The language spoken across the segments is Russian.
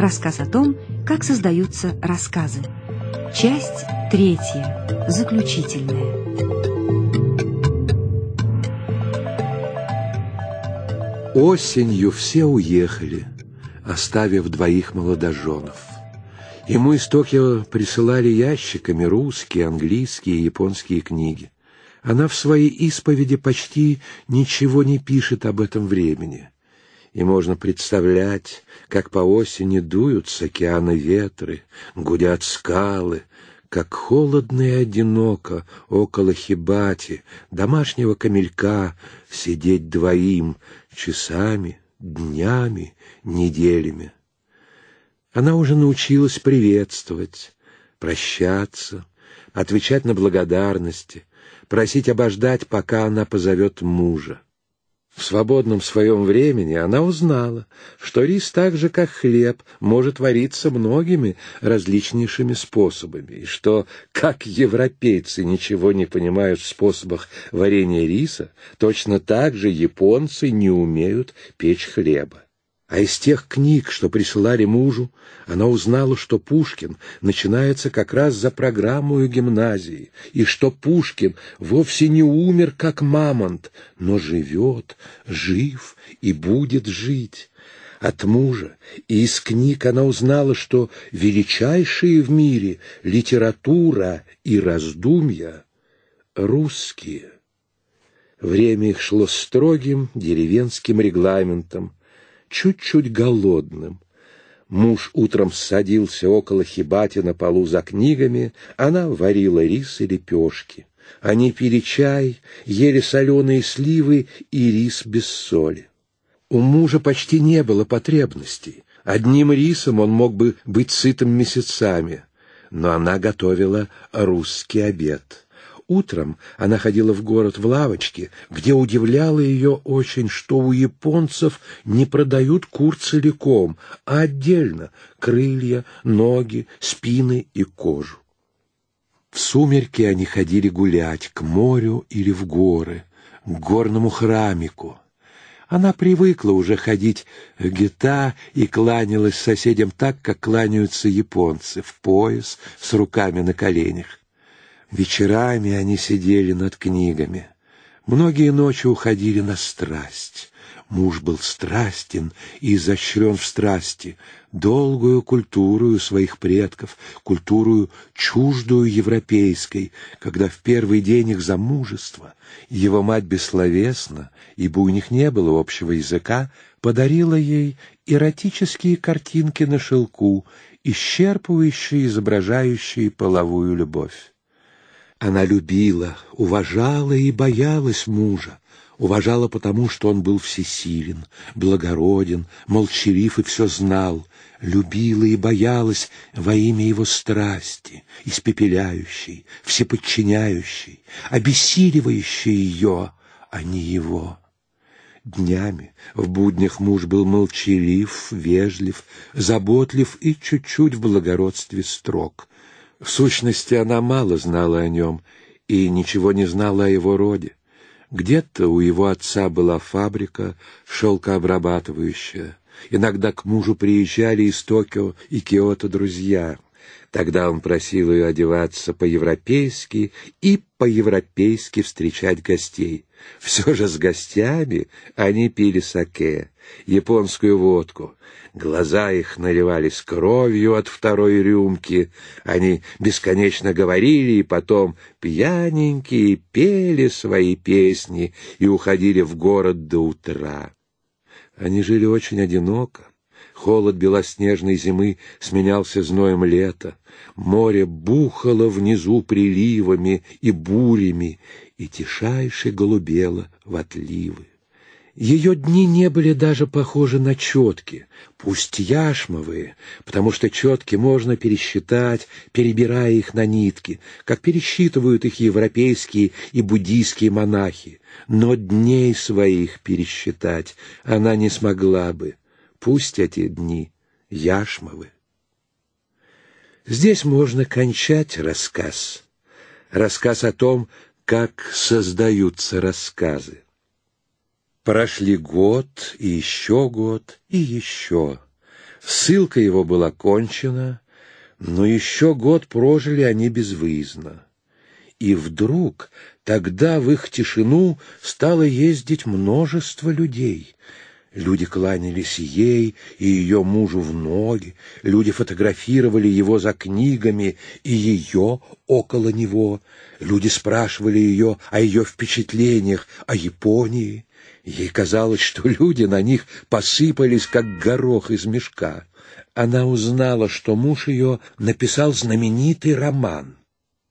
Рассказ о том, как создаются рассказы. Часть третья. Заключительная. Осенью все уехали, оставив двоих молодоженов. Ему из Токио присылали ящиками русские, английские и японские книги. Она в своей исповеди почти ничего не пишет об этом времени. И можно представлять, как по осени дуют с океана ветры, гудят скалы, как холодно и одиноко около хибати, домашнего камелька, сидеть двоим часами, днями, неделями. Она уже научилась приветствовать, прощаться, отвечать на благодарности, просить обождать, пока она позовет мужа. В свободном своем времени она узнала, что рис так же, как хлеб, может вариться многими различнейшими способами, и что, как европейцы ничего не понимают в способах варения риса, точно так же японцы не умеют печь хлеба. А из тех книг, что присылали мужу, она узнала, что Пушкин начинается как раз за программу гимназии, и что Пушкин вовсе не умер, как мамонт, но живет, жив и будет жить. От мужа и из книг она узнала, что величайшие в мире литература и раздумья русские. Время их шло строгим деревенским регламентом, чуть-чуть голодным. Муж утром садился около хибати на полу за книгами, она варила рис и лепешки. Они пили чай, ели соленые сливы и рис без соли. У мужа почти не было потребностей. Одним рисом он мог бы быть сытым месяцами, но она готовила русский обед. Утром она ходила в город в лавочке, где удивляло ее очень, что у японцев не продают кур целиком, а отдельно — крылья, ноги, спины и кожу. В сумерки они ходили гулять к морю или в горы, к горному храмику. Она привыкла уже ходить в гета и кланялась соседям так, как кланяются японцы, в пояс, с руками на коленях. Вечерами они сидели над книгами. Многие ночи уходили на страсть. Муж был страстен и изощрен в страсти, долгую культуру своих предков, культуру чуждую европейской, когда в первый день их замужества его мать бессловесна, ибо у них не было общего языка, подарила ей эротические картинки на шелку, исчерпывающие, изображающие половую любовь. Она любила, уважала и боялась мужа. Уважала потому, что он был всесилен, благороден, молчалив и все знал. Любила и боялась во имя его страсти, испепеляющей, всеподчиняющей, обессиливающей ее, а не его. Днями в буднях муж был молчалив, вежлив, заботлив и чуть-чуть в благородстве строг. В сущности, она мало знала о нем и ничего не знала о его роде. Где-то у его отца была фабрика шелкообрабатывающая. Иногда к мужу приезжали из Токио и Киото друзья. Тогда он просил ее одеваться по-европейски и по-европейски встречать гостей. Все же с гостями они пили саке, японскую водку. Глаза их наливались кровью от второй рюмки. Они бесконечно говорили и потом пьяненькие пели свои песни и уходили в город до утра. Они жили очень одиноко. Холод белоснежной зимы сменялся зноем лета. Море бухало внизу приливами и бурями, и тишайше голубело в отливы. Ее дни не были даже похожи на четки, пусть яшмовые, потому что четки можно пересчитать, перебирая их на нитки, как пересчитывают их европейские и буддийские монахи. Но дней своих пересчитать она не смогла бы, пусть эти дни яшмовы. Здесь можно кончать рассказ. Рассказ о том, как создаются рассказы. Прошли год, и еще год, и еще. Ссылка его была кончена, но еще год прожили они безвыездно. И вдруг тогда в их тишину стало ездить множество людей. Люди кланялись ей и ее мужу в ноги, люди фотографировали его за книгами и ее около него, люди спрашивали ее о ее впечатлениях о Японии. Ей казалось, что люди на них посыпались, как горох из мешка. Она узнала, что муж ее написал знаменитый роман.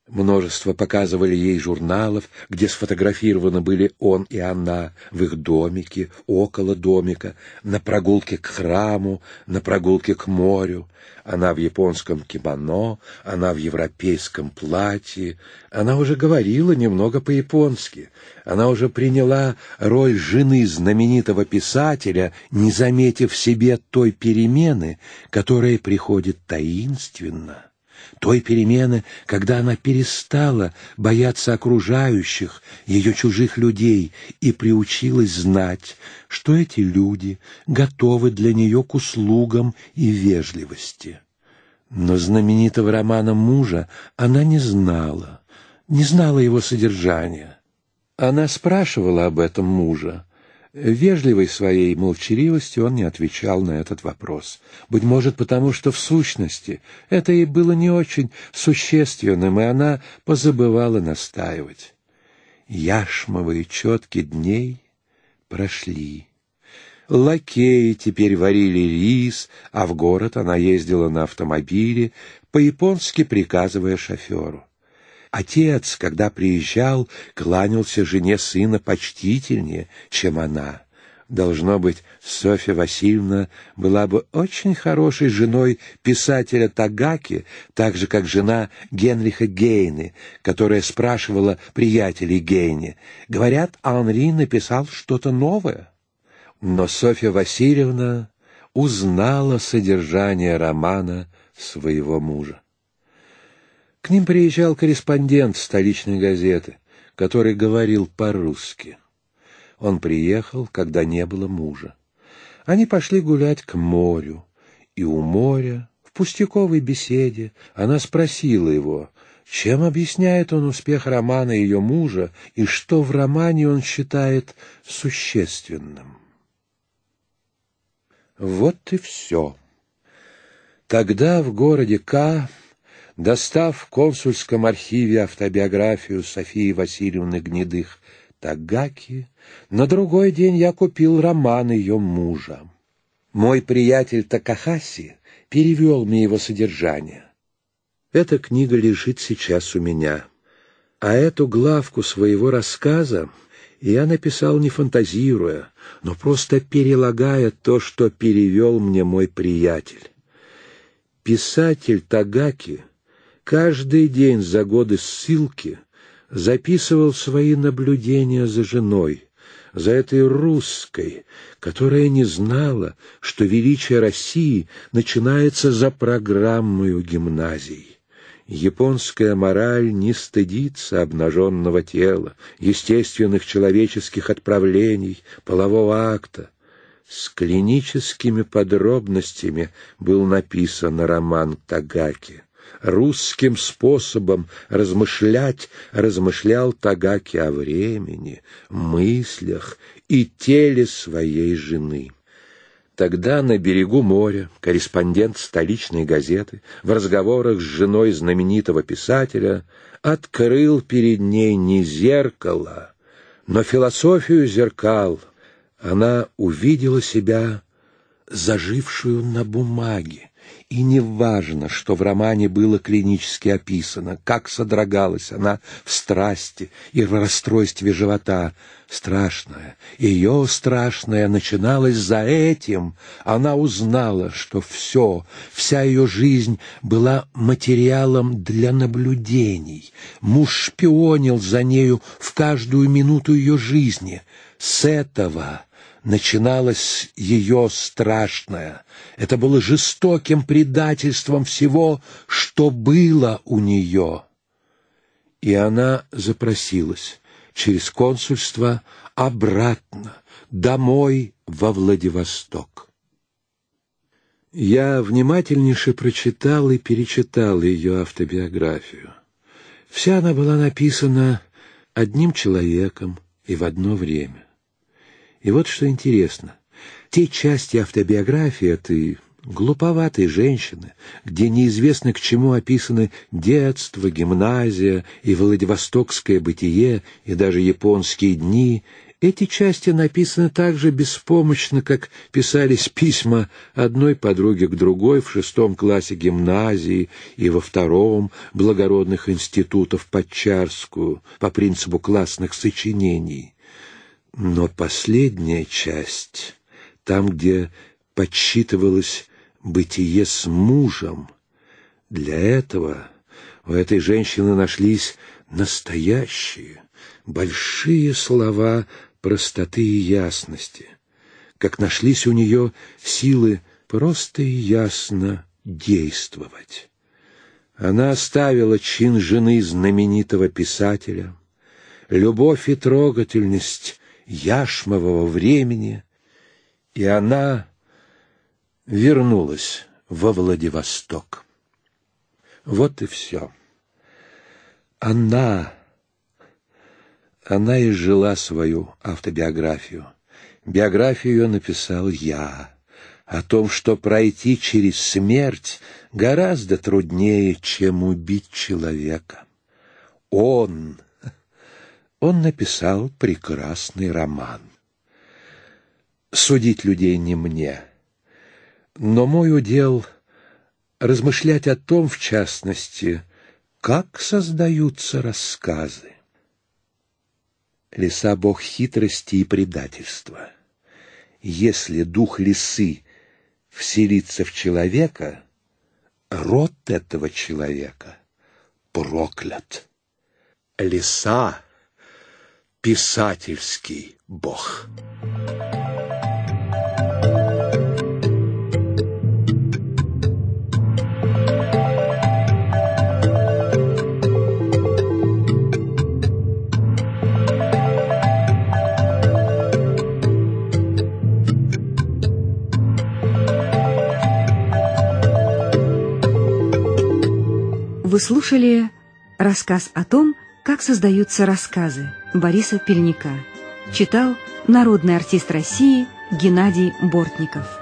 Множество показывали ей журналов, где сфотографированы были он и она в их домике, около домика, на прогулке к храму, на прогулке к морю. Она в японском кимоно, она в европейском платье. Она уже говорила немного по-японски. Она уже приняла роль жены знаменитого писателя, не заметив в себе той перемены, которая приходит таинственно той перемены, когда она перестала бояться окружающих, ее чужих людей, и приучилась знать, что эти люди готовы для нее к услугам и вежливости. Но знаменитого романа мужа она не знала, не знала его содержания. Она спрашивала об этом мужа, Вежливой своей молчаливостью он не отвечал на этот вопрос. Быть может, потому что в сущности это ей было не очень существенным, и она позабывала настаивать. Яшмовые четки дней прошли. Лакеи теперь варили рис, а в город она ездила на автомобиле, по-японски приказывая шоферу. Отец, когда приезжал, кланялся жене сына почтительнее, чем она. Должно быть, Софья Васильевна была бы очень хорошей женой писателя Тагаки, так же, как жена Генриха Гейны, которая спрашивала приятелей Гейне. Говорят, Анри написал что-то новое. Но Софья Васильевна узнала содержание романа своего мужа. К ним приезжал корреспондент столичной газеты, который говорил по-русски. Он приехал, когда не было мужа. Они пошли гулять к морю, и у моря, в пустяковой беседе, она спросила его, чем объясняет он успех романа ее мужа и что в романе он считает существенным. Вот и все. Тогда в городе К Достав в консульском архиве автобиографию Софии Васильевны Гнедых Тагаки, на другой день я купил роман ее мужа. Мой приятель Такахаси перевел мне его содержание. Эта книга лежит сейчас у меня, а эту главку своего рассказа я написал не фантазируя, но просто перелагая то, что перевел мне мой приятель. Писатель Тагаки — каждый день за годы ссылки записывал свои наблюдения за женой, за этой русской, которая не знала, что величие России начинается за программою гимназий. Японская мораль не стыдится обнаженного тела, естественных человеческих отправлений, полового акта. С клиническими подробностями был написан роман Тагаки русским способом размышлять размышлял Тагаки о времени, мыслях и теле своей жены. Тогда на берегу моря корреспондент столичной газеты в разговорах с женой знаменитого писателя открыл перед ней не зеркало, но философию зеркал. Она увидела себя зажившую на бумаге, и не важно, что в романе было клинически описано, как содрогалась она в страсти и в расстройстве живота. Страшное, ее страшное начиналось за этим. Она узнала, что все, вся ее жизнь была материалом для наблюдений. Муж шпионил за нею в каждую минуту ее жизни. С этого начиналось ее страшное. Это было жестоким предательством всего, что было у нее. И она запросилась через консульство обратно, домой во Владивосток. Я внимательнейше прочитал и перечитал ее автобиографию. Вся она была написана одним человеком и в одно время. И вот что интересно. Те части автобиографии этой глуповатой женщины, где неизвестно к чему описаны детство, гимназия и Владивостокское бытие, и даже японские дни, эти части написаны так же беспомощно, как писались письма одной подруги к другой в шестом классе гимназии и во втором благородных институтов под Чарскую по принципу классных сочинений. Но последняя часть, там, где подсчитывалось бытие с мужем, для этого у этой женщины нашлись настоящие, большие слова простоты и ясности, как нашлись у нее силы просто и ясно действовать. Она оставила чин жены знаменитого писателя, любовь и трогательность яшмового времени, и она вернулась во Владивосток. Вот и все. Она она изжила свою автобиографию. Биографию ее написал я. О том, что пройти через смерть гораздо труднее, чем убить человека. Он... Он написал прекрасный роман. Судить людей не мне. Но мой удел — размышлять о том, в частности, как создаются рассказы. Лиса — бог хитрости и предательства. Если дух лисы вселится в человека, род этого человека проклят. Лиса — писательский бог. Вы слушали рассказ о том, как создаются рассказы Бориса Пельника. Читал народный артист России Геннадий Бортников.